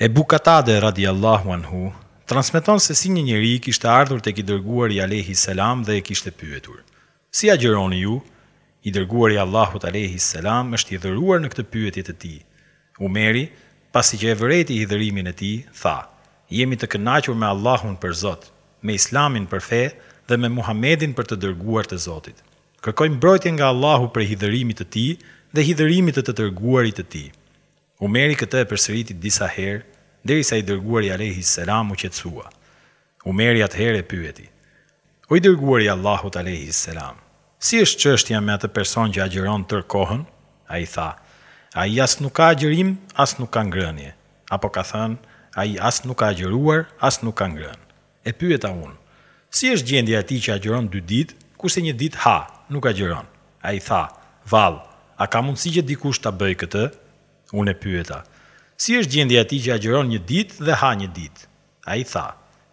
Ebu Katade radijallahu anhu transmeton se si një njeri kishte ardhur tek i Dërguari alejhi selam dhe e kishte pyetur, Si agjëroni ju? I Dërguari i Allahut alejhi selam është hidhëruar në këtë pyetje të tij. Umeri, pasi që e vërejti hidhërimin e tij, tha, Jemi të kënaqur me Allahun për Zot, me Islamin për fe dhe me Muhamedin për të dërguar të Zotit. Kërkojmë mbrojtje nga Allahu prej hidhërimit të tij dhe hidhërimit të të dërguarit të tij. Umeri këtë e përsëriti disa herë derisa i Dërguari alejhi selam u qetësua. Umeri atëherë e pyeti, O i Dërguari i Allahut alejhi selam, si është çështja me atë person që agjëron tërë kohën? Ai tha, Ai as nuk ka agjërim, as nuk ka ngrënie. Apo ka thënë, Ai as nuk ka agjëruar, as nuk ka ngrënë. E pyeta unë, Si është gjendja e atij që agjëron dy ditë, kurse një ditë ha, nuk agjëron? Ai tha, Vallë, a ka mundësi që dikush ta bëjë këtë? Unë e pyeta, Si është gjendja e atij që agjëron një ditë dhe ha një ditë? Ai tha,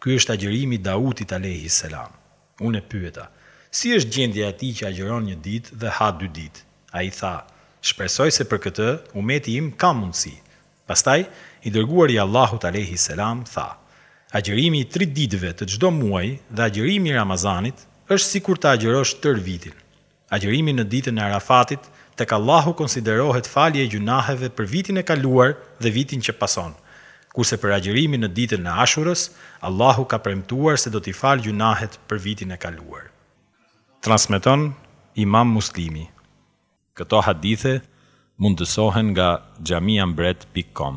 Ky është agjërimi i Dautit alejhi selam. Unë e pyeta, Si është gjendja e atij që agjëron një ditë dhe ha dy ditë? Ai tha, Shpresoj se për këtë, umeti im ka mundësi. Pastaj, i Dërguari i Allahut alejhi selam tha, Agjërimi i tri ditëve të çdo muaji dhe agjërimi i Ramazanit është sikur të agjërosh tërë vitin. Agjërimi në ditën e Arafatit tek Allahu konsiderohet falje e gjynaheve për vitin e kaluar dhe vitin që pason, kurse për agjërimin në ditën e Ashurës, Allahu ka premtuar se do t'i falë gjynahet për vitin e kaluar. Transmeton Imam Muslimi. Këto hadithe mundësohen nga xhamiambret pikë kom.